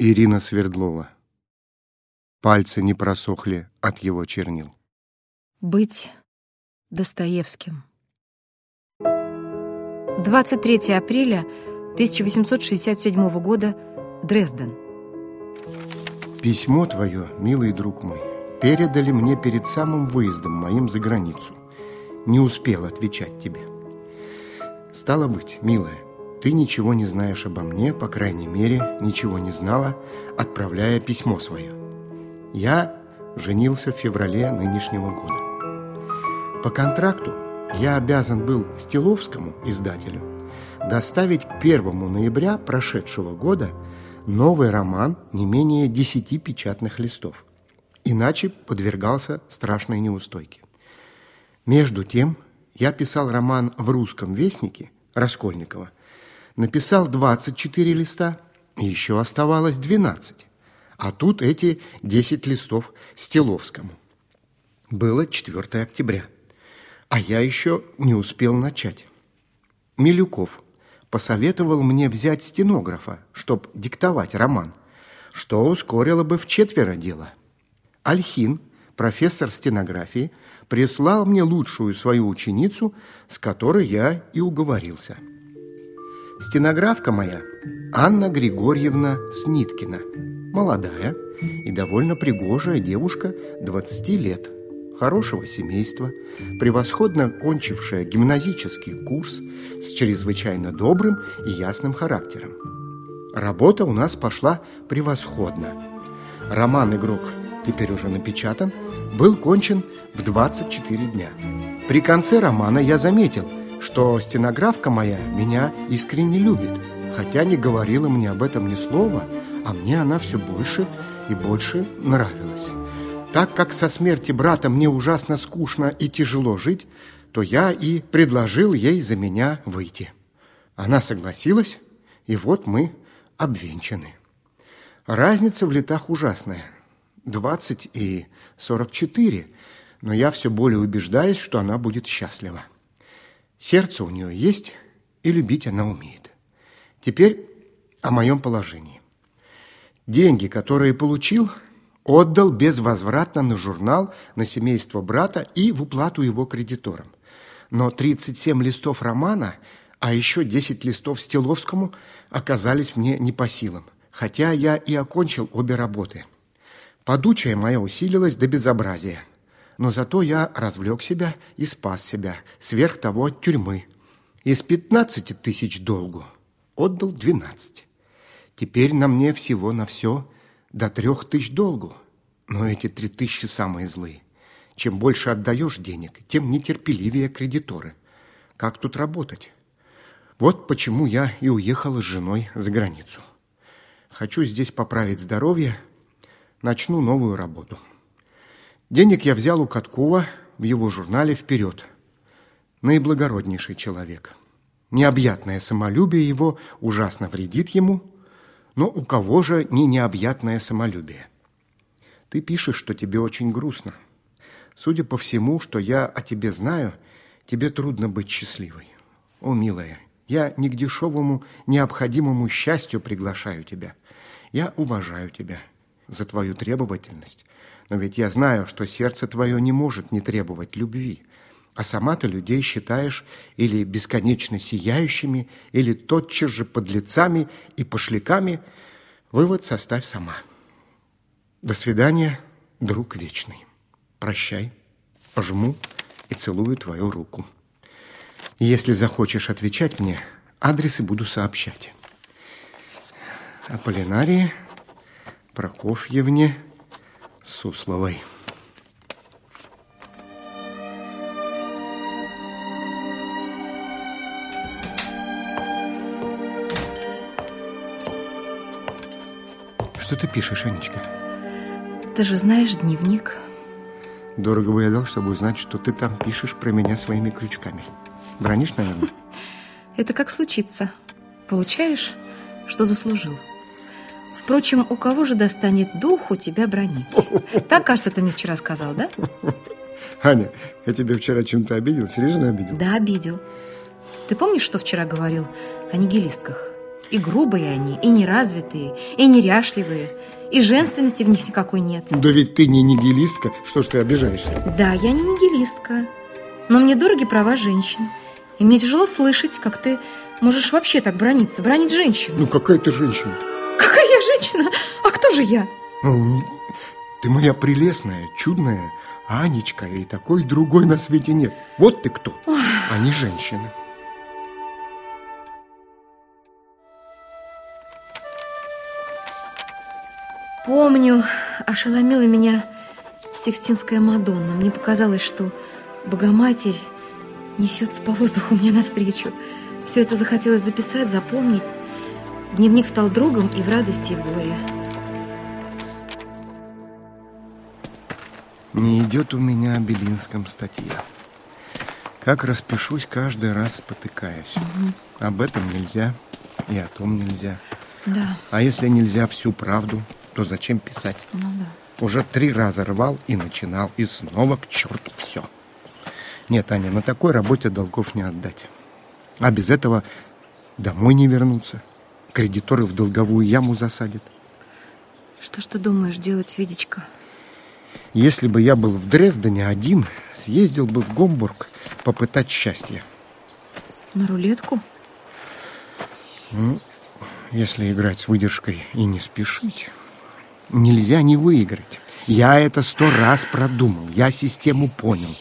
Ирина Свердлова. Пальцы не просохли от его чернил. Быть Достоевским. 23 апреля 1867 года, Дрезден. Письмо твое, милый друг мой, передали мне перед самым выездом моим за границу. Не успел отвечать тебе. Стало быть, милая, ты ничего не знаешь обо мне, по крайней мере, ничего не знала, отправляя письмо свое. Я женился в феврале нынешнего года. По контракту я обязан был Стиловскому, издателю, доставить к 1 ноября прошедшего года новый роман не менее 10 печатных листов. Иначе подвергался страшной неустойке. Между тем, я писал роман в «Русском вестнике» Раскольникова – написал 24 листа, еще оставалось 12. А тут эти 10 листов Стиловскому. Было 4 октября, а я еще не успел начать. Милюков посоветовал мне взять стенографа, чтоб диктовать роман, что ускорило бы в четверо дело. Альхин, профессор стенографии, прислал мне лучшую свою ученицу, с которой я и уговорился – Стенографка моя Анна Григорьевна Сниткина. Молодая и довольно пригожая девушка 20 лет, хорошего семейства, превосходно кончившая гимназический курс с чрезвычайно добрым и ясным характером. Работа у нас пошла превосходно. Роман «Игрок» теперь уже напечатан, был кончен в 24 дня. При конце романа я заметил – что стенографка моя меня искренне любит, хотя не говорила мне об этом ни слова, а мне она все больше и больше нравилась. Так как со смерти брата мне ужасно скучно и тяжело жить, то я и предложил ей за меня выйти. Она согласилась, и вот мы обвенчаны. Разница в летах ужасная. 20 и 44, но я все более убеждаюсь, что она будет счастлива. Сердце у нее есть, и любить она умеет. Теперь о моем положении. Деньги, которые получил, отдал безвозвратно на журнал, на семейство брата и в уплату его кредиторам. Но 37 листов романа, а еще 10 листов Стиловскому оказались мне не по силам, хотя я и окончил обе работы. Подучая моя усилилась до безобразия – но зато я развлек себя и спас себя, сверх того от тюрьмы. Из пятнадцати тысяч долгу отдал двенадцать. Теперь на мне всего на все до трех тысяч долгу. Но эти три тысячи самые злые. Чем больше отдаешь денег, тем нетерпеливее кредиторы. Как тут работать? Вот почему я и уехала с женой за границу. Хочу здесь поправить здоровье, начну новую работу. Денег я взял у Каткова в его журнале «Вперед». Наиблагороднейший человек. Необъятное самолюбие его ужасно вредит ему, но у кого же не необъятное самолюбие? Ты пишешь, что тебе очень грустно. Судя по всему, что я о тебе знаю, тебе трудно быть счастливой. О, милая, я не к дешевому, необходимому счастью приглашаю тебя. Я уважаю тебя за твою требовательность, но ведь я знаю, что сердце твое не может не требовать любви. А сама ты людей считаешь или бесконечно сияющими, или тотчас же подлецами и пошляками. Вывод составь сама. До свидания, друг вечный. Прощай, пожму и целую твою руку. Если захочешь отвечать мне, адресы буду сообщать. Аполлинарии Прокофьевне Сусловой. Что ты пишешь, Анечка? Ты же знаешь дневник. Дорого бы я дал, чтобы узнать, что ты там пишешь про меня своими крючками. Бронишь, наверное? Это как случится. Получаешь, что заслужил. Впрочем, у кого же достанет духу тебя бронить? Так, кажется, ты мне вчера сказал, да? Аня, я тебя вчера чем-то обидел? Серьезно обидел? Да, обидел. Ты помнишь, что вчера говорил о нигилистках? И грубые они, и неразвитые, и неряшливые, и женственности в них никакой нет. Да ведь ты не нигилистка, что ж ты обижаешься? Да, я не нигилистка, но мне дороги права женщин. И мне тяжело слышать, как ты можешь вообще так брониться, бронить женщину. Ну, какая ты женщина? Женщина? А кто же я? Ну, ты моя прелестная, чудная Анечка, и такой другой на свете нет. Вот ты кто, Ох. а не женщина. Помню, ошеломила меня Сикстинская Мадонна. Мне показалось, что Богоматерь несется по воздуху мне навстречу. Все это захотелось записать, запомнить. Дневник стал другом и в радости, и в горе. Не идет у меня о Белинском статья. Как распишусь, каждый раз спотыкаюсь. Угу. Об этом нельзя, и о том нельзя. Да. А если нельзя всю правду, то зачем писать? Ну да. Уже три раза рвал и начинал, и снова к черту все. Нет, Аня, на такой работе долгов не отдать. А без этого домой не вернуться. Кредиторы в долговую яму засадят. Что ж ты думаешь делать, Федечка? Если бы я был в Дрездене один, съездил бы в Гомбург попытать счастье. На рулетку? Ну, если играть с выдержкой и не спешить нельзя не выиграть. Я это сто раз продумал, я систему понял.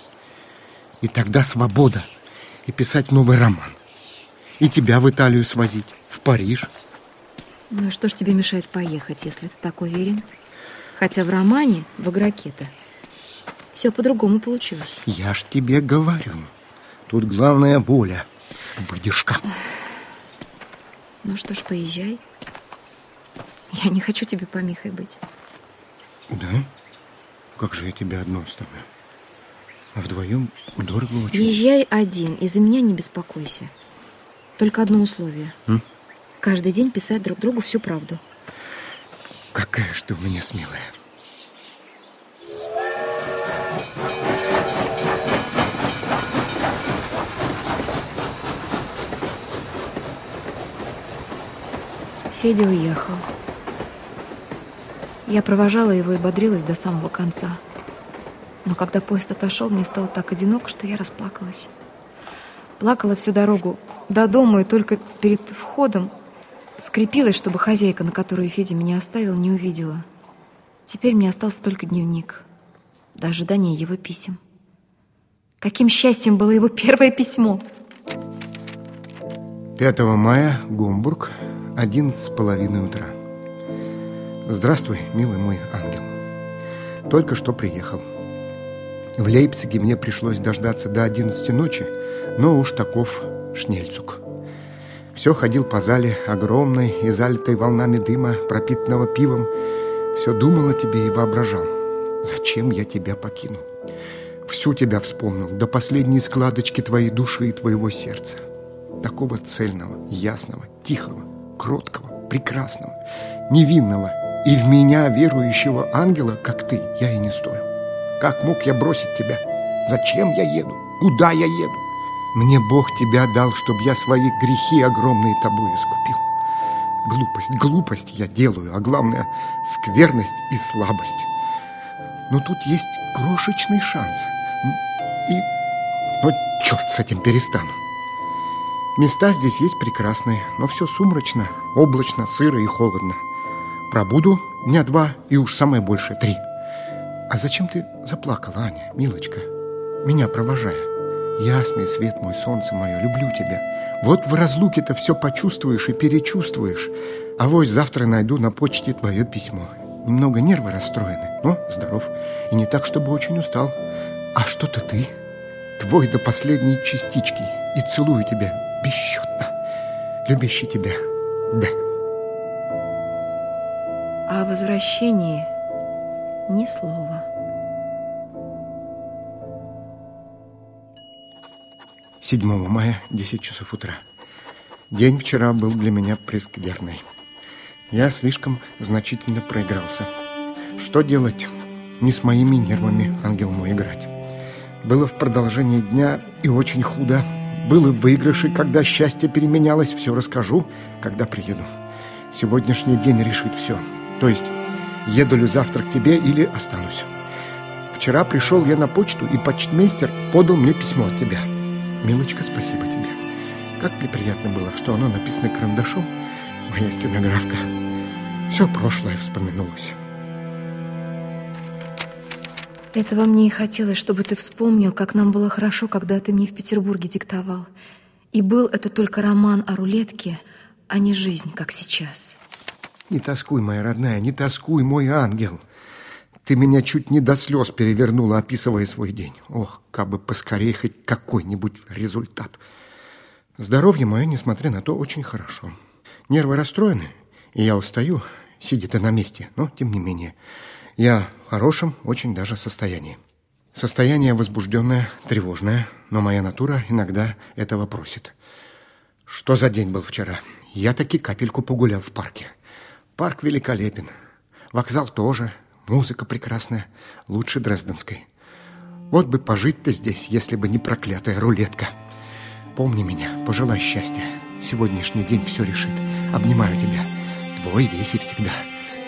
И тогда свобода. И писать новый роман. И тебя в Италию свозить, в Париж. Ну что ж тебе мешает поехать, если ты так уверен? Хотя в романе, в игроке-то, все по-другому получилось. Я ж тебе говорю. Тут главная воля, выдержка. Ну что ж, поезжай. Я не хочу тебе помехой быть. Да? Как же я тебя одну оставлю? А вдвоем дорого очень. Езжай один, и за меня не беспокойся. Только одно условие. М? Каждый день писать друг другу всю правду. Какая же ты у меня смелая. Федя уехал. Я провожала его и бодрилась до самого конца. Но когда поезд отошел, мне стало так одиноко, что я расплакалась. Плакала всю дорогу до дома и только перед входом скрепилась, чтобы хозяйка, на которую Федя меня оставил, не увидела. Теперь мне остался только дневник до ожидания его писем. Каким счастьем было его первое письмо! 5 мая, Гомбург, 11 с половиной утра. Здравствуй, милый мой ангел. Только что приехал. В Лейпциге мне пришлось дождаться до 11 ночи, но уж таков шнельцук. Все ходил по зале огромной и залитой волнами дыма, пропитанного пивом. Все думал о тебе и воображал. Зачем я тебя покину? Всю тебя вспомнил, до последней складочки твоей души и твоего сердца. Такого цельного, ясного, тихого, кроткого, прекрасного, невинного и в меня, верующего ангела, как ты, я и не стою. Как мог я бросить тебя? Зачем я еду? Куда я еду? Мне Бог тебя дал, чтобы я свои грехи огромные тобой искупил. Глупость, глупость я делаю, а главное – скверность и слабость. Но тут есть крошечный шанс. И, ну, черт с этим перестану. Места здесь есть прекрасные, но все сумрачно, облачно, сыро и холодно. Пробуду дня два и уж самое больше три. А зачем ты заплакала, Аня, милочка, меня провожая? Ясный свет мой, солнце мое, люблю тебя. Вот в разлуке-то все почувствуешь и перечувствуешь. А вось завтра найду на почте твое письмо. Немного нервы расстроены, но здоров. И не так, чтобы очень устал. А что-то ты, твой до последней частички. И целую тебя бесчетно. Любящий тебя, да о возвращении ни слова. Седьмого мая, 10 часов утра. День вчера был для меня прескверный. Я слишком значительно проигрался. Что делать? Не с моими нервами, ангел мой, играть. Было в продолжении дня и очень худо. был и в выигрыше, когда счастье переменялось. Все расскажу, когда приеду. Сегодняшний день решит все. То есть, еду ли завтра к тебе или останусь. Вчера пришел я на почту, и почтмейстер подал мне письмо от тебя. Милочка, спасибо тебе. Как мне приятно было, что оно написано карандашом, моя стенографка. Все прошлое вспоминулось. Этого мне и хотелось, чтобы ты вспомнил, как нам было хорошо, когда ты мне в Петербурге диктовал. И был это только роман о рулетке, а не жизнь, как сейчас. Не тоскуй, моя родная, не тоскуй, мой ангел. Ты меня чуть не до слез перевернула, описывая свой день. Ох, как бы поскорее хоть какой-нибудь результат. Здоровье мое, несмотря на то, очень хорошо. Нервы расстроены, и я устаю, сидя ты на месте, но тем не менее. Я в хорошем, очень даже состоянии. Состояние возбужденное, тревожное, но моя натура иногда этого просит. Что за день был вчера? Я таки капельку погулял в парке. Парк великолепен. Вокзал тоже. Музыка прекрасная. Лучше Дрезденской. Вот бы пожить-то здесь, если бы не проклятая рулетка. Помни меня, пожелай счастья. Сегодняшний день все решит. Обнимаю тебя. Твой весь и всегда.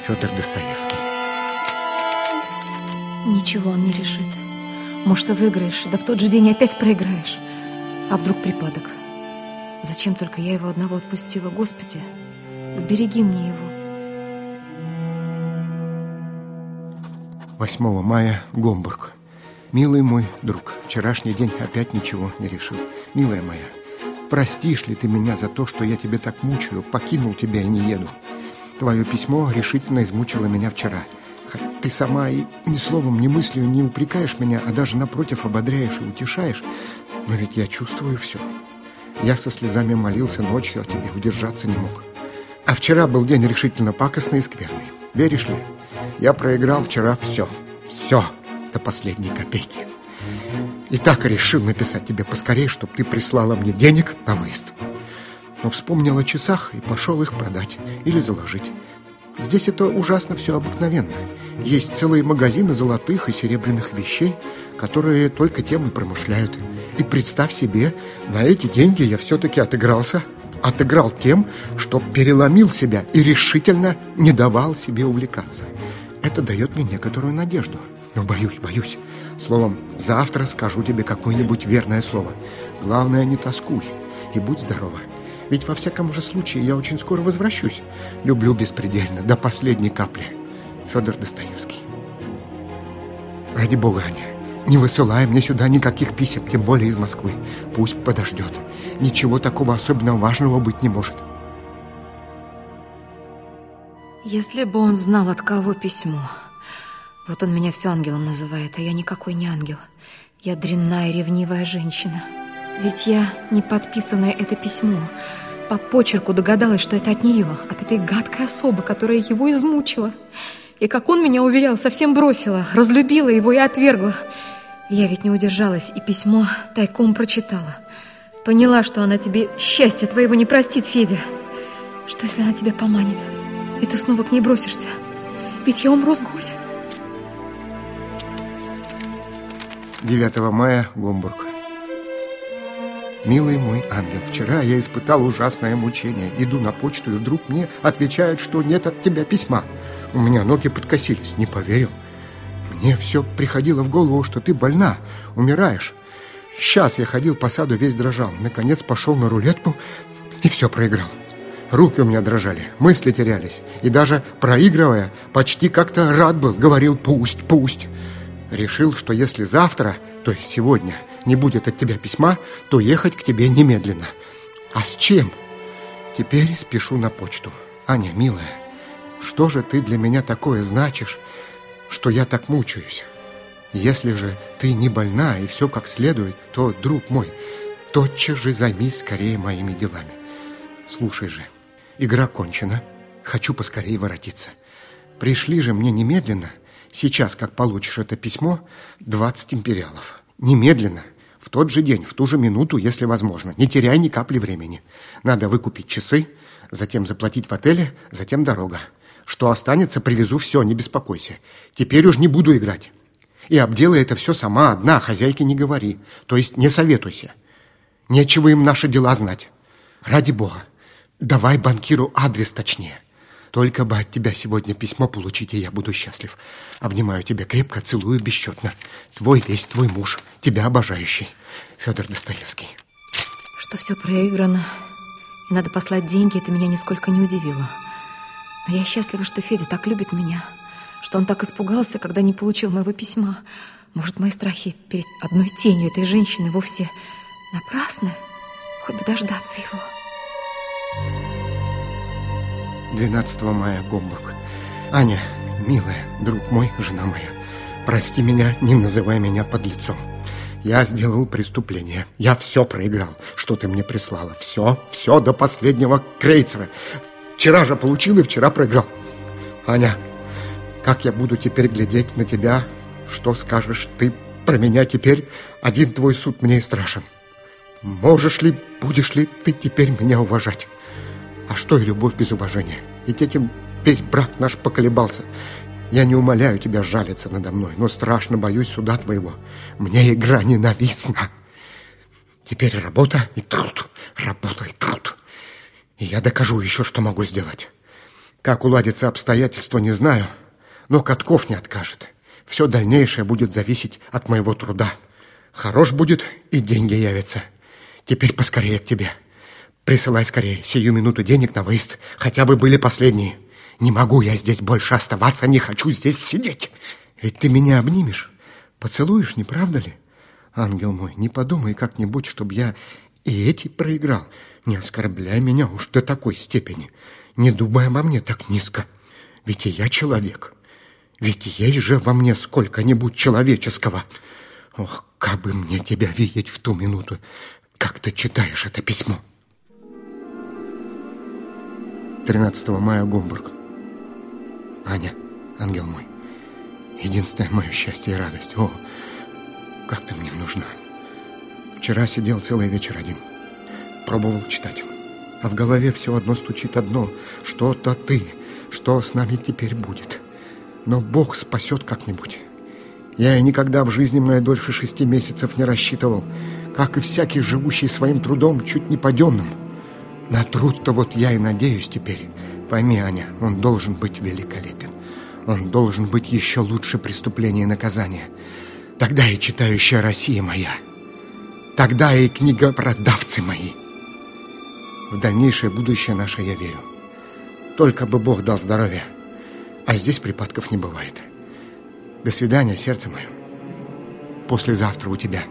Федор Достоевский. Ничего он не решит. Может, ты выиграешь, да в тот же день опять проиграешь. А вдруг припадок? Зачем только я его одного отпустила? Господи, сбереги мне его. 8 мая, Гомбург. Милый мой друг, вчерашний день опять ничего не решил. Милая моя, простишь ли ты меня за то, что я тебя так мучаю, покинул тебя и не еду? Твое письмо решительно измучило меня вчера – ты сама и ни словом, ни мыслью не упрекаешь меня, а даже напротив ободряешь и утешаешь. Но ведь я чувствую все. Я со слезами молился ночью, а тебе удержаться не мог. А вчера был день решительно пакостный и скверный. Веришь ли, я проиграл вчера все. Все до последней копейки. И так решил написать тебе поскорее, чтобы ты прислала мне денег на выезд. Но вспомнил о часах и пошел их продать или заложить. Здесь это ужасно все обыкновенно. Есть целые магазины золотых и серебряных вещей, которые только тем и промышляют. И представь себе, на эти деньги я все-таки отыгрался. Отыграл тем, что переломил себя и решительно не давал себе увлекаться. Это дает мне некоторую надежду. Но боюсь, боюсь. Словом, завтра скажу тебе какое-нибудь верное слово. Главное, не тоскуй и будь здорова. Ведь во всяком же случае я очень скоро возвращусь. Люблю беспредельно, до последней капли. Федор Достоевский. Ради бога, Аня, не высылай мне сюда никаких писем, тем более из Москвы. Пусть подождет. Ничего такого особенно важного быть не может. Если бы он знал, от кого письмо. Вот он меня все ангелом называет, а я никакой не ангел. Я дрянная, ревнивая женщина. Ведь я, не подписанное это письмо, по почерку догадалась, что это от нее, от этой гадкой особы, которая его измучила. И как он меня уверял, совсем бросила, разлюбила его и отвергла. Я ведь не удержалась и письмо тайком прочитала. Поняла, что она тебе счастья твоего не простит, Федя. Что, если она тебя поманит, и ты снова к ней бросишься? Ведь я умру с горя. 9 мая, Гомбург. Милый мой ангел, вчера я испытал ужасное мучение. Иду на почту, и вдруг мне отвечают, что нет от тебя письма. У меня ноги подкосились, не поверил. Мне все приходило в голову, что ты больна, умираешь. Сейчас я ходил по саду, весь дрожал. Наконец пошел на рулетку и все проиграл. Руки у меня дрожали, мысли терялись. И даже проигрывая, почти как-то рад был. Говорил, пусть, пусть. Решил, что если завтра, то есть сегодня, не будет от тебя письма, то ехать к тебе немедленно. А с чем? Теперь спешу на почту. Аня, милая, что же ты для меня такое значишь, что я так мучаюсь? Если же ты не больна и все как следует, то, друг мой, тотчас же займись скорее моими делами. Слушай же, игра кончена. Хочу поскорее воротиться. Пришли же мне немедленно, сейчас, как получишь это письмо, 20 империалов. Немедленно, в тот же день, в ту же минуту, если возможно. Не теряй ни капли времени. Надо выкупить часы, затем заплатить в отеле, затем дорога. Что останется, привезу все, не беспокойся. Теперь уж не буду играть. И обделай это все сама, одна, хозяйке не говори. То есть не советуйся. Нечего им наши дела знать. Ради бога, давай банкиру адрес точнее. Только бы от тебя сегодня письмо получить, и я буду счастлив. Обнимаю тебя крепко, целую бесчетно. Твой весь твой муж, тебя обожающий, Федор Достоевский. Что все проиграно, и надо послать деньги, это меня нисколько не удивило. Но я счастлива, что Федя так любит меня, что он так испугался, когда не получил моего письма. Может, мои страхи перед одной тенью этой женщины вовсе напрасны? Хоть бы дождаться его. 12 мая, Гомбург. Аня, милая, друг мой, жена моя, прости меня, не называй меня под лицом. Я сделал преступление. Я все проиграл, что ты мне прислала. Все, все до последнего крейцера. Вчера же получил и вчера проиграл. Аня, как я буду теперь глядеть на тебя? Что скажешь ты про меня теперь? Один твой суд мне и страшен. Можешь ли, будешь ли ты теперь меня уважать? А что и любовь без уважения? Ведь этим весь брак наш поколебался. Я не умоляю тебя жалиться надо мной, но страшно боюсь суда твоего. Мне игра ненавистна. Теперь работа и труд, работа и труд. И я докажу еще, что могу сделать. Как уладятся обстоятельства, не знаю, но Катков не откажет. Все дальнейшее будет зависеть от моего труда. Хорош будет, и деньги явятся. Теперь поскорее к тебе. Присылай скорее сию минуту денег на выезд. Хотя бы были последние. Не могу я здесь больше оставаться, не хочу здесь сидеть. Ведь ты меня обнимешь, поцелуешь, не правда ли? Ангел мой, не подумай как-нибудь, чтобы я и эти проиграл. Не оскорбляй меня уж до такой степени. Не думай обо мне так низко. Ведь и я человек. Ведь есть же во мне сколько-нибудь человеческого. Ох, как бы мне тебя видеть в ту минуту, как ты читаешь это письмо. 13 мая, Гомбург. Аня, ангел мой, единственное мое счастье и радость. О, как ты мне нужна. Вчера сидел целый вечер один. Пробовал читать. А в голове все одно стучит одно. Что-то ты, что с нами теперь будет. Но Бог спасет как-нибудь. Я и никогда в жизни моей дольше шести месяцев не рассчитывал, как и всякий, живущий своим трудом, чуть не подъемным. На труд-то вот я и надеюсь теперь. Пойми, Аня, он должен быть великолепен. Он должен быть еще лучше преступления и наказания. Тогда и читающая Россия моя. Тогда и книгопродавцы мои. В дальнейшее будущее наше я верю. Только бы Бог дал здоровье. А здесь припадков не бывает. До свидания, сердце мое. Послезавтра у тебя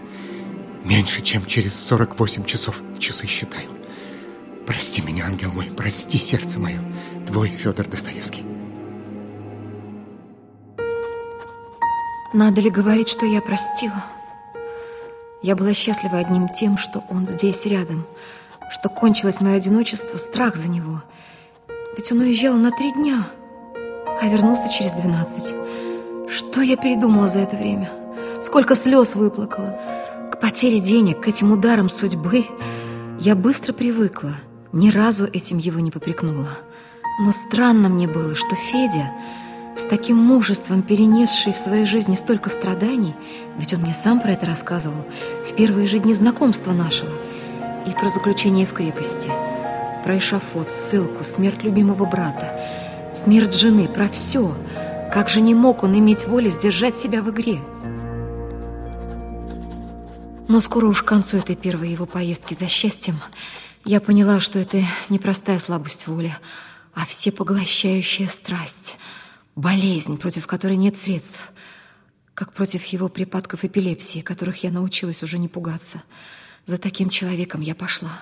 меньше, чем через 48 часов часы считаю. Прости меня, ангел мой, прости сердце мое. Твой Федор Достоевский. Надо ли говорить, что я простила? Я была счастлива одним тем, что он здесь рядом, что кончилось мое одиночество, страх за него. Ведь он уезжал на три дня, а вернулся через двенадцать. Что я передумала за это время? Сколько слез выплакала? К потере денег, к этим ударам судьбы я быстро привыкла – ни разу этим его не попрекнула. Но странно мне было, что Федя, с таким мужеством перенесший в своей жизни столько страданий, ведь он мне сам про это рассказывал, в первые же дни знакомства нашего, и про заключение в крепости, про эшафот, ссылку, смерть любимого брата, смерть жены, про все. Как же не мог он иметь воли сдержать себя в игре? Но скоро уж к концу этой первой его поездки за счастьем я поняла, что это не простая слабость воли, а всепоглощающая страсть, болезнь, против которой нет средств, как против его припадков эпилепсии, которых я научилась уже не пугаться. За таким человеком я пошла.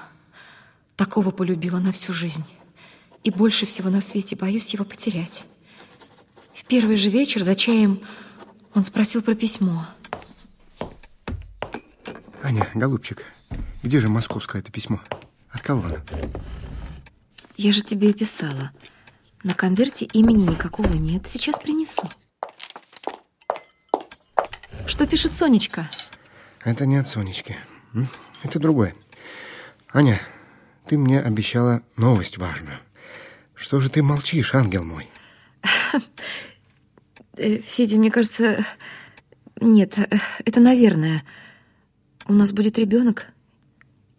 Такого полюбила на всю жизнь. И больше всего на свете боюсь его потерять. В первый же вечер за чаем он спросил про письмо. Аня, голубчик, где же московское это письмо? От кого она? Я же тебе писала. На конверте имени никакого нет. Сейчас принесу. Что пишет Сонечка? Это не от Сонечки. Это другое. Аня, ты мне обещала новость важную. Что же ты молчишь, ангел мой? Э, Федя, мне кажется... Нет, э, это наверное. У нас будет ребенок.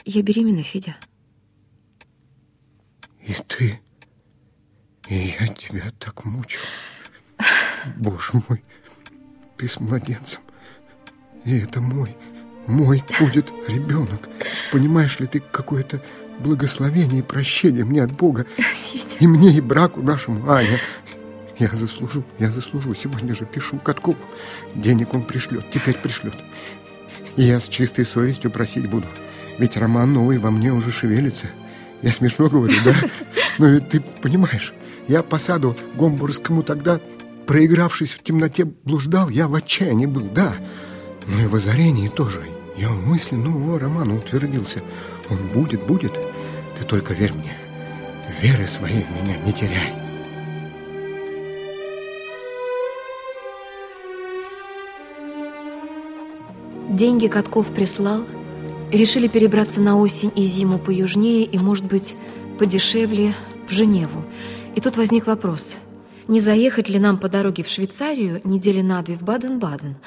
Я беременна, Федя. И ты? И я тебя так мучил. Боже мой, ты с младенцем. И это мой, мой будет ребенок. Понимаешь ли ты, какое-то благословение и прощение мне от Бога. Федя. И мне, и браку нашему, Аня. Я заслужу, я заслужу. Сегодня же пишу Катков. Денег он пришлет, теперь пришлет. И я с чистой совестью просить буду. Ведь роман новый во мне уже шевелится. Я смешно говорю, да? Но ведь ты понимаешь, я по саду Гомбургскому тогда, проигравшись в темноте, блуждал, я в отчаянии был, да. Но и в озарении тоже. Я в мысли нового романа утвердился. Он будет, будет. Ты только верь мне. Веры своей меня не теряй. Деньги Катков прислал. Решили перебраться на осень и зиму поюжнее и, может быть, подешевле в Женеву. И тут возник вопрос. Не заехать ли нам по дороге в Швейцарию недели на две в Баден-Баден?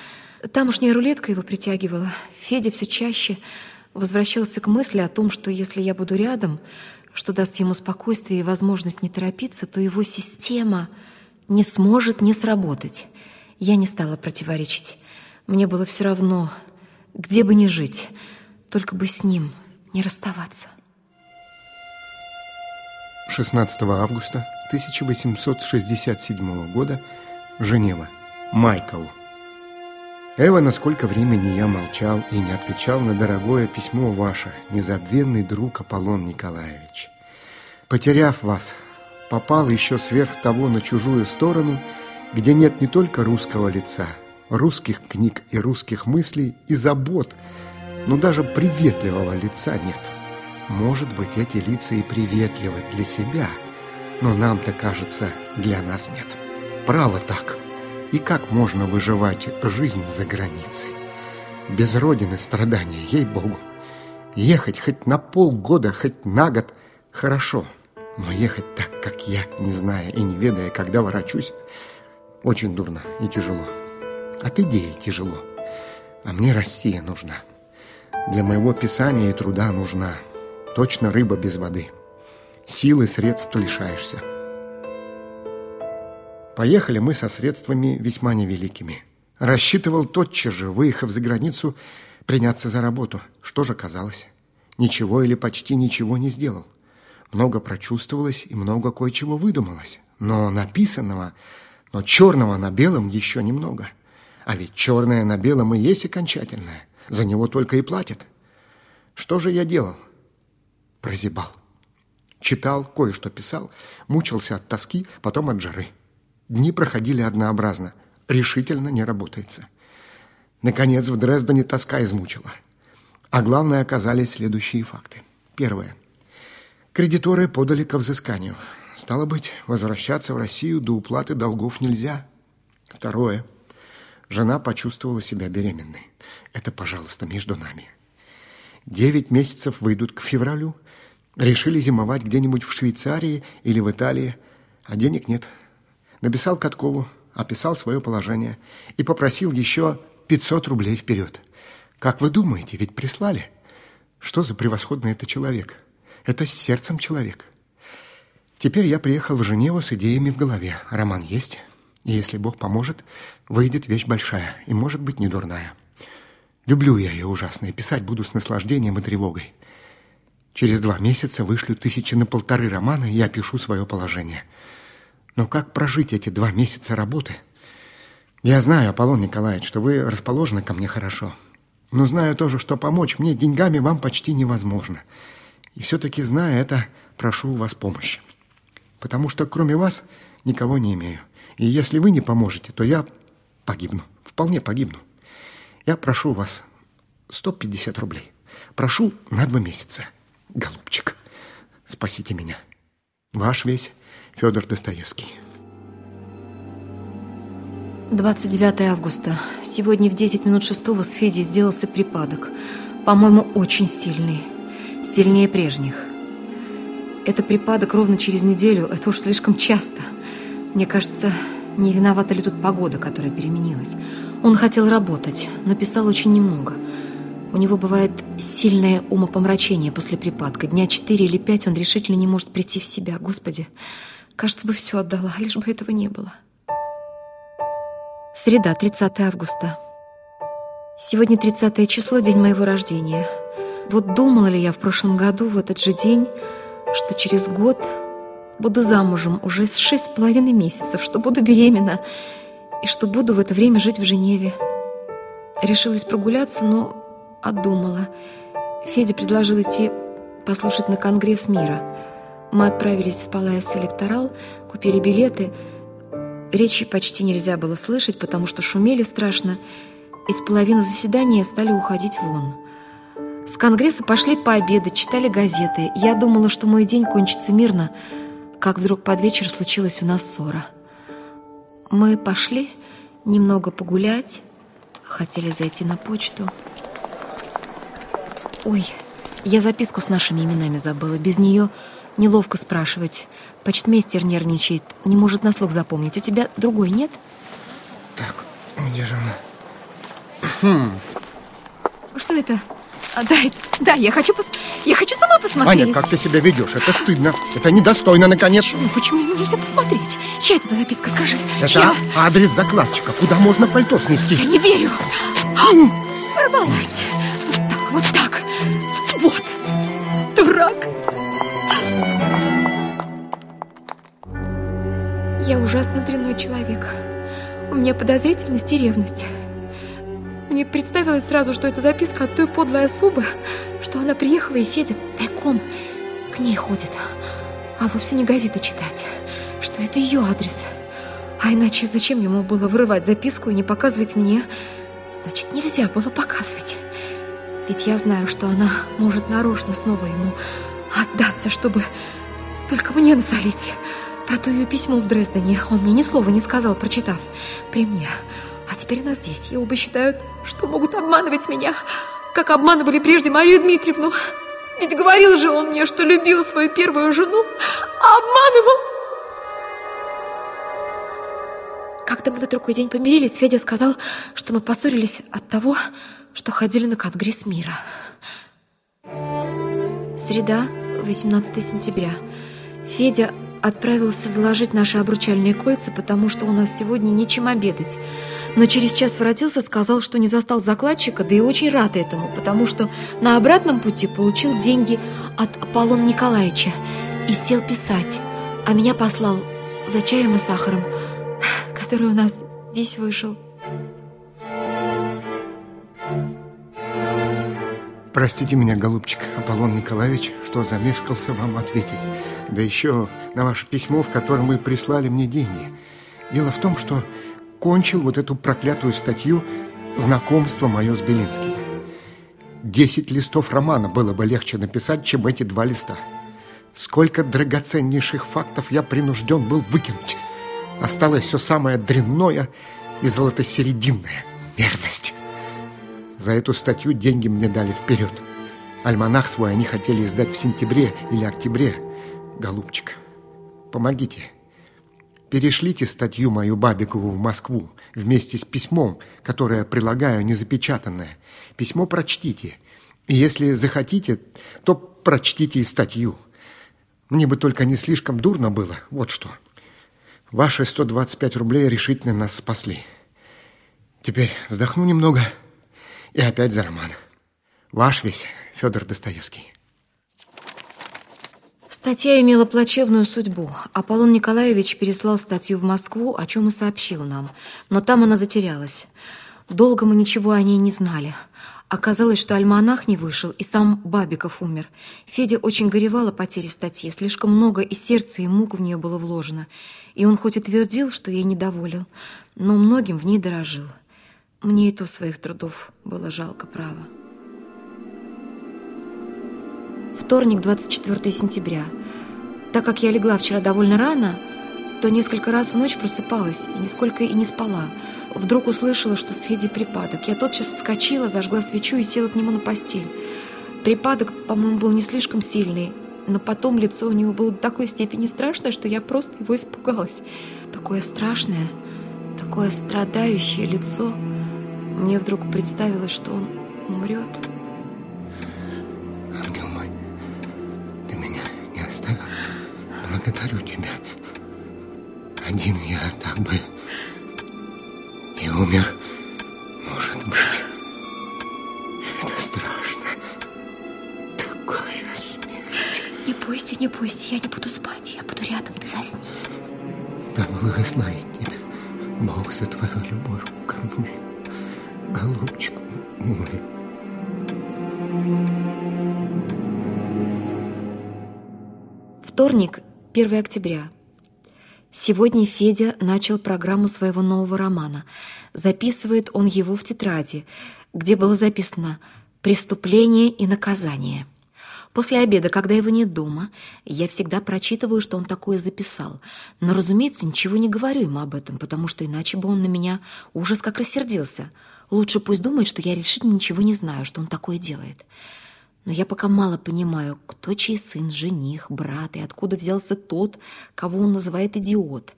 Тамошняя рулетка его притягивала. Федя все чаще возвращался к мысли о том, что если я буду рядом, что даст ему спокойствие и возможность не торопиться, то его система не сможет не сработать. Я не стала противоречить. Мне было все равно, где бы ни жить, только бы с ним не расставаться. 16 августа 1867 года, Женева, Майкл. Эва, насколько времени я молчал и не отвечал на дорогое письмо ваше, незабвенный друг Аполлон Николаевич. Потеряв вас, попал еще сверх того на чужую сторону, где нет не только русского лица, русских книг и русских мыслей и забот, но даже приветливого лица нет. Может быть, эти лица и приветливы для себя, но нам-то, кажется, для нас нет. Право так. И как можно выживать жизнь за границей? Без родины страдания, ей-богу. Ехать хоть на полгода, хоть на год – хорошо. Но ехать так, как я, не зная и не ведая, когда ворочусь, очень дурно и тяжело. От идеи тяжело. А мне Россия нужна. Для моего писания и труда нужна. Точно рыба без воды. Силы, средств лишаешься. Поехали мы со средствами весьма невеликими. Рассчитывал тотчас же, выехав за границу, приняться за работу. Что же оказалось? Ничего или почти ничего не сделал. Много прочувствовалось и много кое-чего выдумалось. Но написанного, но черного на белом еще немного. А ведь черное на белом и есть окончательное. За него только и платят. Что же я делал? Прозябал. Читал, кое-что писал, мучился от тоски, потом от жары. Дни проходили однообразно. Решительно не работается. Наконец, в Дрездене тоска измучила. А главное, оказались следующие факты. Первое. Кредиторы подали ко взысканию. Стало быть, возвращаться в Россию до уплаты долгов нельзя. Второе. Жена почувствовала себя беременной. Это, пожалуйста, между нами. Девять месяцев выйдут к февралю. Решили зимовать где-нибудь в Швейцарии или в Италии, а денег нет. Написал Каткову, описал свое положение и попросил еще 500 рублей вперед. Как вы думаете, ведь прислали? Что за превосходный это человек? Это с сердцем человек. Теперь я приехал в Женеву с идеями в голове. Роман есть, и если Бог поможет, выйдет вещь большая и, может быть, не дурная. Люблю я ее ужасно, и писать буду с наслаждением и тревогой. Через два месяца вышлю тысячи на полторы романа, и опишу свое положение. Но как прожить эти два месяца работы? Я знаю, Аполлон Николаевич, что вы расположены ко мне хорошо. Но знаю тоже, что помочь мне деньгами вам почти невозможно. И все-таки, зная это, прошу у вас помощи. Потому что кроме вас никого не имею. И если вы не поможете, то я погибну. Вполне погибну. Я прошу вас 150 рублей. Прошу на два месяца. Голубчик, спасите меня. Ваш весь Федор Достоевский. 29 августа. Сегодня в 10 минут шестого с Федей сделался припадок. По-моему, очень сильный. Сильнее прежних. Это припадок ровно через неделю. Это уж слишком часто. Мне кажется, не виновата ли тут погода, которая переменилась. Он хотел работать, но писал очень немного. У него бывает сильное умопомрачение после припадка. Дня четыре или пять он решительно не может прийти в себя. Господи, кажется бы, все отдала, лишь бы этого не было. Среда, 30 августа. Сегодня 30 число, день моего рождения. Вот думала ли я в прошлом году, в этот же день, что через год буду замужем уже с шесть с половиной месяцев, что буду беременна и что буду в это время жить в Женеве. Решилась прогуляться, но отдумала. Федя предложил идти послушать на Конгресс мира. Мы отправились в Палаес Электорал, купили билеты. Речи почти нельзя было слышать, потому что шумели страшно. Из половины заседания стали уходить вон. С Конгресса пошли пообедать, читали газеты. Я думала, что мой день кончится мирно, как вдруг под вечер случилась у нас ссора. Мы пошли немного погулять, хотели зайти на почту. Ой, я записку с нашими именами забыла. Без нее неловко спрашивать. Почтмейстер нервничает, не может на слух запомнить. У тебя другой нет? Так, где же она? Что это? А, да, да, я хочу пос... я хочу сама посмотреть. Аня, как ты себя ведешь? Это стыдно. Это недостойно, наконец. Почему? Почему нельзя посмотреть? Чья это записка, скажи? Это Чья? адрес закладчика. Куда можно пальто снести? Я не верю. Порвалась. Вот так, вот так. Вот. Дурак. Я ужасно дрянной человек. У меня подозрительность и ревность. Мне представилось сразу, что это записка от той подлой особы, что она приехала и Федя тайком к ней ходит, а вовсе не газеты читать, что это ее адрес. А иначе зачем ему было вырывать записку и не показывать мне? Значит, нельзя было показывать. Ведь я знаю, что она может нарочно снова ему отдаться, чтобы только мне насолить. Про то ее письмо в Дрездене он мне ни слова не сказал, прочитав при мне. А теперь она здесь, и оба считают, что могут обманывать меня, как обманывали прежде Марию Дмитриевну. Ведь говорил же он мне, что любил свою первую жену, а обманывал. Когда мы на другой день помирились, Федя сказал, что мы поссорились от того, что ходили на Конгресс мира. Среда, 18 сентября. Федя отправился заложить наши обручальные кольца, потому что у нас сегодня нечем обедать. Но через час воротился, сказал, что не застал закладчика, да и очень рад этому, потому что на обратном пути получил деньги от Аполлона Николаевича и сел писать, а меня послал за чаем и сахаром, который у нас весь вышел. Простите меня, голубчик Аполлон Николаевич, что замешкался вам ответить. Да еще на ваше письмо, в котором вы прислали мне деньги. Дело в том, что кончил вот эту проклятую статью «Знакомство мое с Белинским». Десять листов романа было бы легче написать, чем эти два листа. Сколько драгоценнейших фактов я принужден был выкинуть. Осталось все самое дрянное и золотосерединное. Мерзость. За эту статью деньги мне дали вперед. Альманах свой они хотели издать в сентябре или октябре. Голубчик, помогите. Перешлите статью мою Бабикову в Москву вместе с письмом, которое прилагаю незапечатанное. Письмо прочтите. И если захотите, то прочтите и статью. Мне бы только не слишком дурно было, вот что. Ваши 125 рублей решительно нас спасли. Теперь вздохну немного и опять за роман. Ваш весь Федор Достоевский. Статья имела плачевную судьбу. Аполлон Николаевич переслал статью в Москву, о чем и сообщил нам. Но там она затерялась. Долго мы ничего о ней не знали. Оказалось, что альманах не вышел, и сам Бабиков умер. Федя очень горевал о потере статьи. Слишком много и сердца, и мук в нее было вложено. И он хоть и твердил, что ей недоволен, но многим в ней дорожил. Мне и то своих трудов было жалко, право. Вторник, 24 сентября. Так как я легла вчера довольно рано, то несколько раз в ночь просыпалась и нисколько и не спала. Вдруг услышала, что с Федей припадок. Я тотчас вскочила, зажгла свечу и села к нему на постель. Припадок, по-моему, был не слишком сильный, но потом лицо у него было до такой степени страшное, что я просто его испугалась. Такое страшное, такое страдающее лицо – мне вдруг представилось, что он умрет. Благодарю тебя. Один я так бы и умер, может быть. Это страшно. Такая смерть. Не бойся, не бойся, я не буду спать. Я буду рядом, ты засни. Да благословит тебя Бог за твою любовь ко мне. Голубчик мой. Вторник, 1 октября. Сегодня Федя начал программу своего нового романа. Записывает он его в тетради, где было записано «Преступление и наказание». После обеда, когда его нет дома, я всегда прочитываю, что он такое записал. Но, разумеется, ничего не говорю ему об этом, потому что иначе бы он на меня ужас как рассердился. Лучше пусть думает, что я решительно ничего не знаю, что он такое делает. Но я пока мало понимаю, кто чей сын, жених, брат, и откуда взялся тот, кого он называет идиот,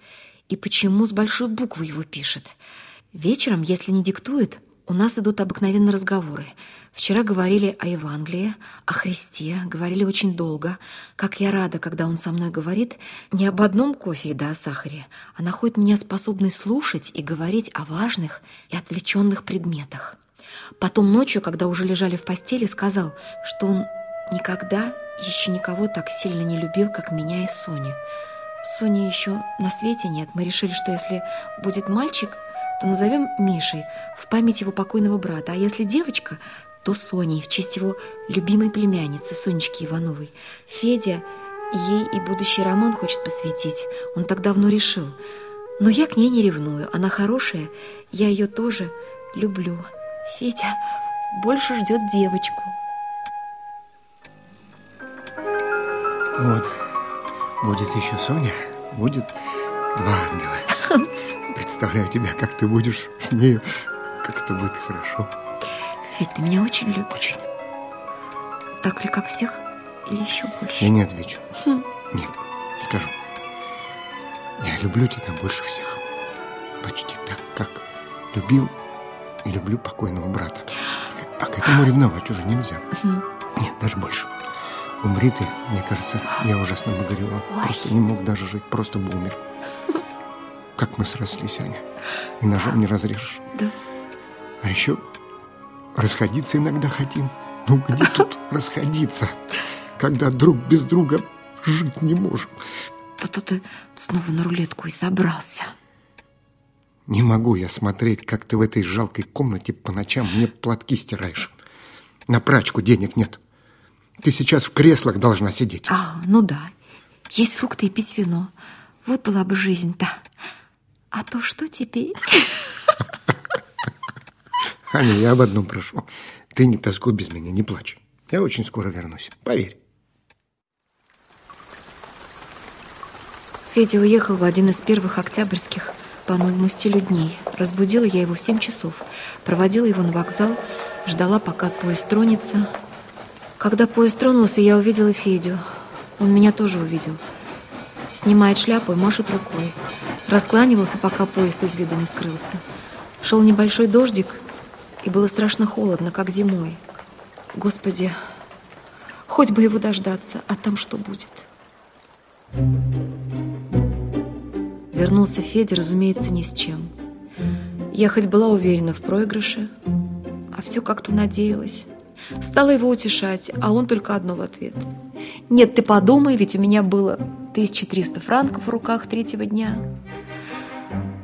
и почему с большой буквы его пишет. Вечером, если не диктует, у нас идут обыкновенно разговоры. Вчера говорили о Евангелии, о Христе, говорили очень долго. Как я рада, когда он со мной говорит не об одном кофе да о сахаре, а находит меня способной слушать и говорить о важных и отвлеченных предметах. Потом ночью, когда уже лежали в постели, сказал, что он никогда еще никого так сильно не любил, как меня и Соню. Сони еще на свете нет. Мы решили, что если будет мальчик, то назовем Мишей в память его покойного брата, а если девочка, то Соней в честь его любимой племянницы Сонечки Ивановой. Федя ей и будущий роман хочет посвятить. Он так давно решил. Но я к ней не ревную. Она хорошая, я ее тоже люблю. Федя больше ждет девочку. Вот, будет еще Соня, будет два ангела. Представляю тебя, как ты будешь с нею, как это будет хорошо. Федь, ты меня очень любишь. Очень. Так ли, как всех, или еще больше? Я не отвечу. Хм. Нет, скажу. Я люблю тебя больше всех. Почти так, как любил люблю покойного брата. А к этому ревновать уже нельзя. Нет, даже больше. Умри ты, мне кажется, я ужасно. Ой. Просто не мог даже жить, просто бы умер. Как мы срослись, Аня. И ножом не разрежешь. Да. А еще расходиться иногда хотим. Ну, где тут расходиться, когда друг без друга жить не можем? То-то ты снова на рулетку и собрался. Не могу я смотреть, как ты в этой жалкой комнате по ночам мне платки стираешь. На прачку денег нет. Ты сейчас в креслах должна сидеть. А, ну да. Есть фрукты и пить вино. Вот была бы жизнь-то. А то что теперь? Аня, я об одном прошу. Ты не тоскуй без меня, не плачь. Я очень скоро вернусь, поверь. Федя уехал в один из первых октябрьских по новому стилю дней. Разбудила я его в семь часов. Проводила его на вокзал, ждала, пока поезд тронется. Когда поезд тронулся, я увидела Федю. Он меня тоже увидел. Снимает шляпу и машет рукой. Раскланивался, пока поезд из виду не скрылся. Шел небольшой дождик, и было страшно холодно, как зимой. Господи, хоть бы его дождаться, а там что будет? Вернулся Федя, разумеется, ни с чем. Я хоть была уверена в проигрыше, а все как-то надеялась. Стала его утешать, а он только одно в ответ. «Нет, ты подумай, ведь у меня было 1300 франков в руках третьего дня».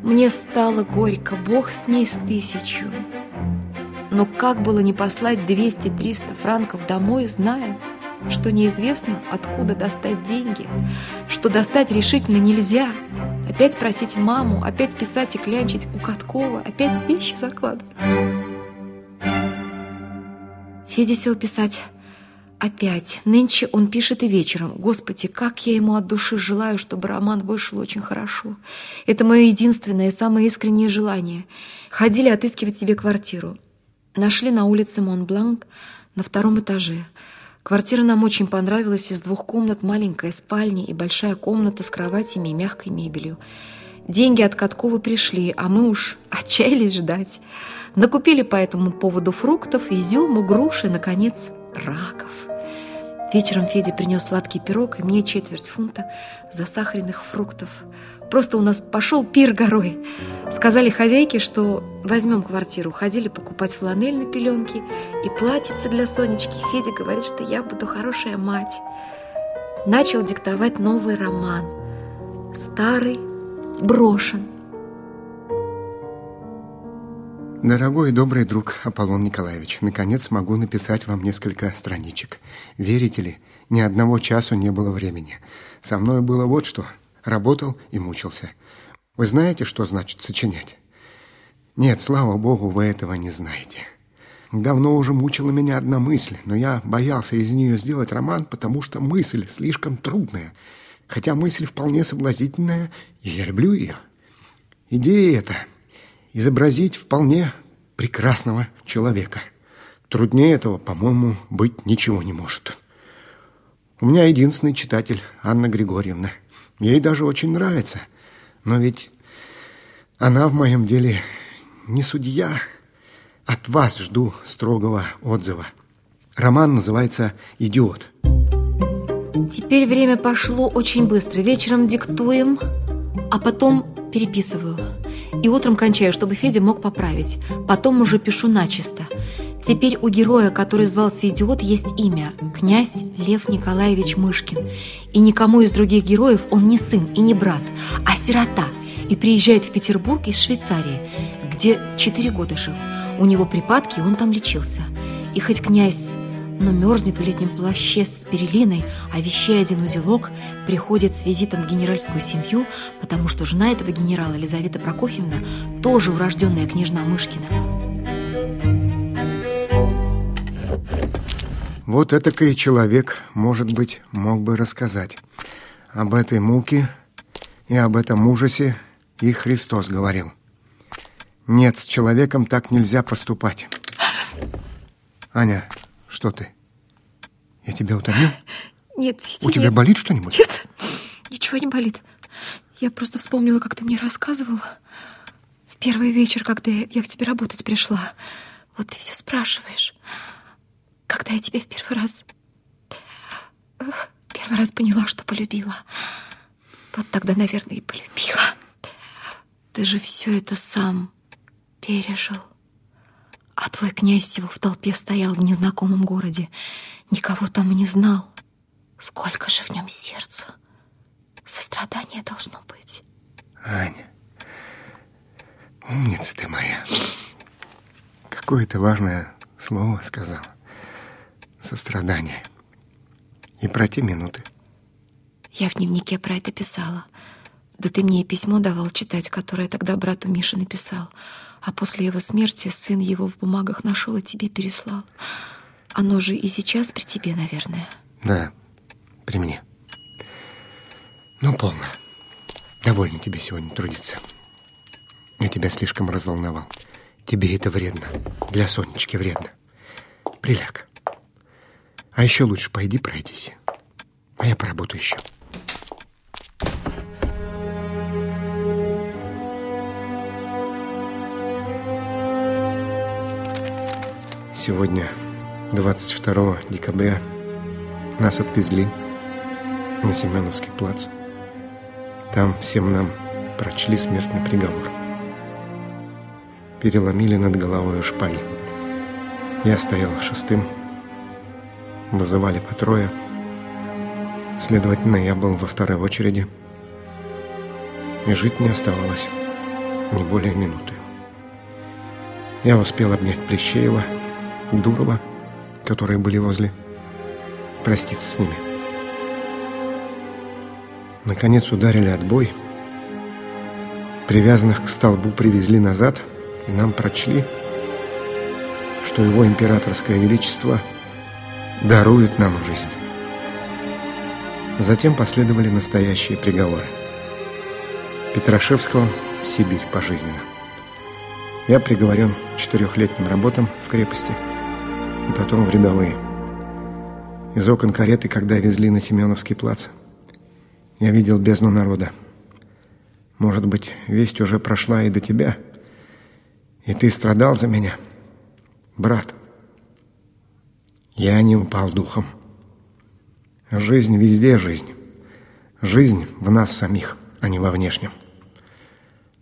Мне стало горько, бог с ней с тысячу. Но как было не послать 200-300 франков домой, зная, что неизвестно, откуда достать деньги, что достать решительно нельзя. Опять просить маму, опять писать и клянчить у Каткова, опять вещи закладывать. Федя сел писать опять. Нынче он пишет и вечером. Господи, как я ему от души желаю, чтобы роман вышел очень хорошо. Это мое единственное и самое искреннее желание. Ходили отыскивать себе квартиру. Нашли на улице Монбланк на втором этаже – Квартира нам очень понравилась. Из двух комнат маленькая спальня и большая комната с кроватями и мягкой мебелью. Деньги от Каткова пришли, а мы уж отчаялись ждать. Накупили по этому поводу фруктов, изюму, груши, наконец, раков. Вечером Федя принес сладкий пирог и мне четверть фунта засахаренных фруктов. Просто у нас пошел пир горой. Сказали хозяйке, что возьмем квартиру. Ходили покупать фланель на пеленки и платьице для Сонечки. Федя говорит, что я буду хорошая мать. Начал диктовать новый роман. Старый брошен. Дорогой и добрый друг Аполлон Николаевич, наконец могу написать вам несколько страничек. Верите ли, ни одного часу не было времени. Со мной было вот что. Работал и мучился. Вы знаете, что значит сочинять? Нет, слава богу, вы этого не знаете. Давно уже мучила меня одна мысль, но я боялся из нее сделать роман, потому что мысль слишком трудная. Хотя мысль вполне соблазнительная, и я люблю ее. Идея эта изобразить вполне прекрасного человека. Труднее этого, по-моему, быть ничего не может. У меня единственный читатель Анна Григорьевна. Ей даже очень нравится. Но ведь она в моем деле не судья. От вас жду строгого отзыва. Роман называется «Идиот». Теперь время пошло очень быстро. Вечером диктуем, а потом переписываю. И утром кончаю, чтобы Федя мог поправить. Потом уже пишу начисто. Теперь у героя, который звался Идиот, есть имя – князь Лев Николаевич Мышкин. И никому из других героев он не сын и не брат, а сирота. И приезжает в Петербург из Швейцарии, где четыре года жил. У него припадки, и он там лечился. И хоть князь но мерзнет в летнем плаще с перелиной, а вещей один узелок, приходит с визитом в генеральскую семью, потому что жена этого генерала, Елизавета Прокофьевна, тоже урожденная княжна Мышкина. Вот этакой человек, может быть, мог бы рассказать об этой муке и об этом ужасе, и Христос говорил. Нет, с человеком так нельзя поступать. Аня, что ты? Я тебя утомил? Нет, Витя, У тебя нет. болит что-нибудь? Нет, ничего не болит. Я просто вспомнила, как ты мне рассказывал в первый вечер, когда я к тебе работать пришла. Вот ты все спрашиваешь. Когда я тебя в первый раз... Первый раз поняла, что полюбила. Вот тогда, наверное, и полюбила. Ты же все это сам пережил. А твой князь всего в толпе стоял в незнакомом городе. Никого там и не знал. Сколько же в нем сердца. Сострадание должно быть. Аня, умница ты моя. Какое то важное слово сказал. Сострадание. И про те минуты. Я в дневнике про это писала. Да ты мне и письмо давал читать, которое тогда брату Мише написал. А после его смерти сын его в бумагах нашел и тебе переслал. Оно же и сейчас при тебе, наверное. Да, при мне. Ну, полно. Довольно тебе сегодня трудиться. Я тебя слишком разволновал. Тебе это вредно. Для Сонечки вредно. Приляг. А еще лучше пойди пройдись. А я поработаю еще. Сегодня, 22 декабря, нас отвезли на Семеновский плац. Там всем нам прочли смертный приговор. Переломили над головой шпаги. Я стоял шестым. Вызывали по трое. Следовательно, я был во второй очереди. И жить не оставалось не более минуты. Я успел обнять Плещеева, Дурова, которые были возле, проститься с ними. Наконец ударили отбой. Привязанных к столбу привезли назад, и нам прочли, что его императорское величество дарует нам жизнь. Затем последовали настоящие приговоры. Петрашевского в Сибирь пожизненно. Я приговорен к четырехлетним работам в крепости – и потом в рядовые. Из окон кареты, когда везли на Семеновский плац, я видел бездну народа. Может быть, весть уже прошла и до тебя, и ты страдал за меня, брат. Я не упал духом. Жизнь везде жизнь. Жизнь в нас самих, а не во внешнем.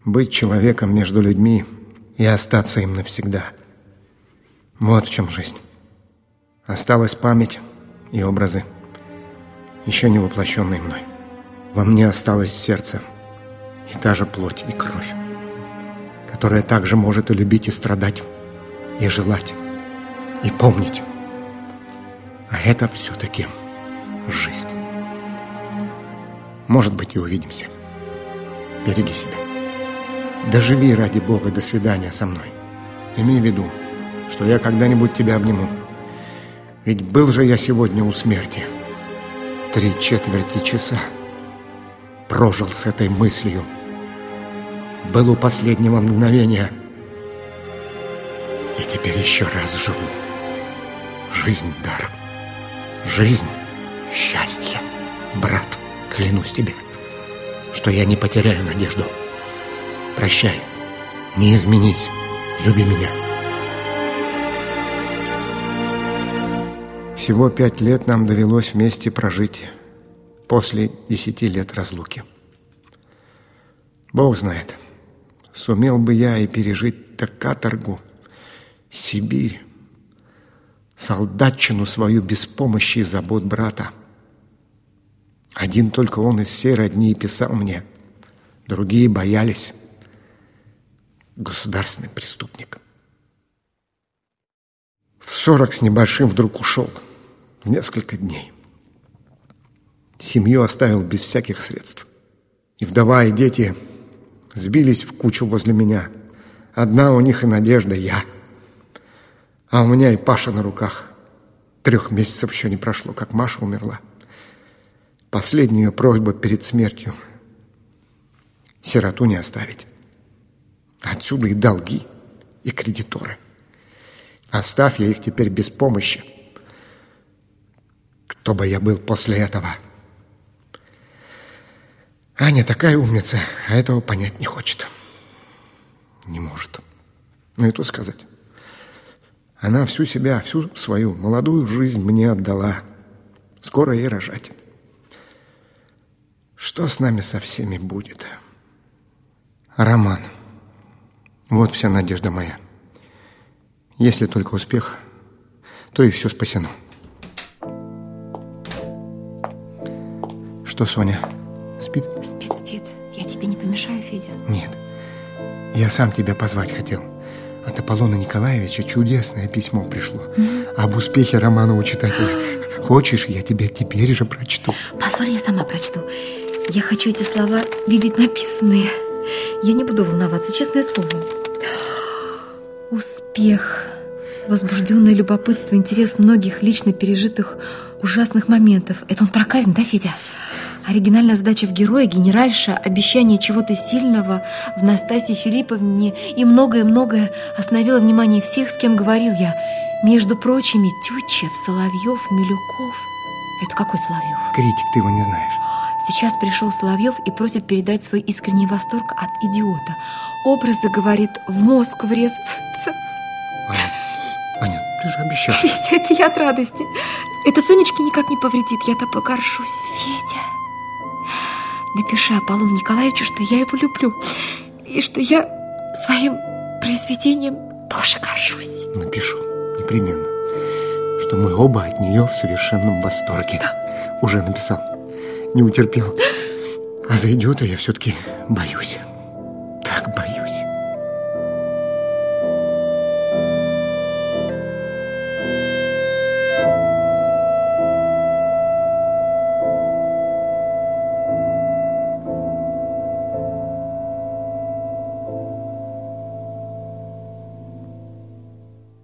Быть человеком между людьми и остаться им навсегда. Вот в чем жизнь. Осталась память и образы, еще не воплощенные мной. Во мне осталось сердце и та же плоть и кровь, которая также может и любить, и страдать, и желать, и помнить. А это все-таки жизнь. Может быть, и увидимся. Береги себя. Доживи ради Бога до свидания со мной. Имей в виду, что я когда-нибудь тебя обниму. Ведь был же я сегодня у смерти. Три четверти часа прожил с этой мыслью. Был у последнего мгновения. И теперь еще раз живу. Жизнь — дар. Жизнь — счастье. Брат, клянусь тебе, что я не потеряю надежду. Прощай, не изменись, люби меня. Всего пять лет нам довелось вместе прожить после десяти лет разлуки. Бог знает, сумел бы я и пережить так каторгу, Сибирь, солдатчину свою без помощи и забот брата. Один только он из всей родни писал мне, другие боялись. Государственный преступник. В сорок с небольшим вдруг ушел несколько дней. Семью оставил без всяких средств. И вдова, и дети сбились в кучу возле меня. Одна у них и надежда я. А у меня и Паша на руках. Трех месяцев еще не прошло, как Маша умерла. Последняя ее просьба перед смертью – сироту не оставить. Отсюда и долги, и кредиторы. Оставь я их теперь без помощи. Кто бы я был после этого – Аня такая умница, а этого понять не хочет. Не может. Ну и то сказать. Она всю себя, всю свою молодую жизнь мне отдала. Скоро ей рожать. Что с нами со всеми будет? Роман. Вот вся надежда моя. Если только успех, то и все спасено. Что, Соня? Спит? Спит, спит. Я тебе не помешаю, Федя? Нет. Я сам тебя позвать хотел. От Аполлона Николаевича чудесное письмо пришло. Mm-hmm. Об успехе романа у читателя. Хочешь, я тебе теперь же прочту? Позволь, я сама прочту. Я хочу эти слова видеть написанные. Я не буду волноваться, честное слово. Успех. Возбужденное любопытство, интерес многих лично пережитых ужасных моментов. Это он про казнь, да, Федя? Оригинальная задача в герое, генеральша, обещание чего-то сильного в Настасье Филипповне и многое-многое остановило внимание всех, с кем говорил я. Между прочими, Тютчев, Соловьев, Милюков. Это какой Соловьев? Критик, ты его не знаешь. Сейчас пришел Соловьев и просит передать свой искренний восторг от идиота. Образы, говорит, в мозг врезаться. Аня, Аня, ты же обещала. Федя, это я от радости. Это Сонечке никак не повредит. Я-то покоршусь, Федя. Напиши Аполлону Николаевичу, что я его люблю, и что я своим произведением тоже горжусь. Напишу, непременно, что мы оба от нее в совершенном восторге. Да. Уже написал, не утерпел. А за идиота я все-таки боюсь. Так боюсь.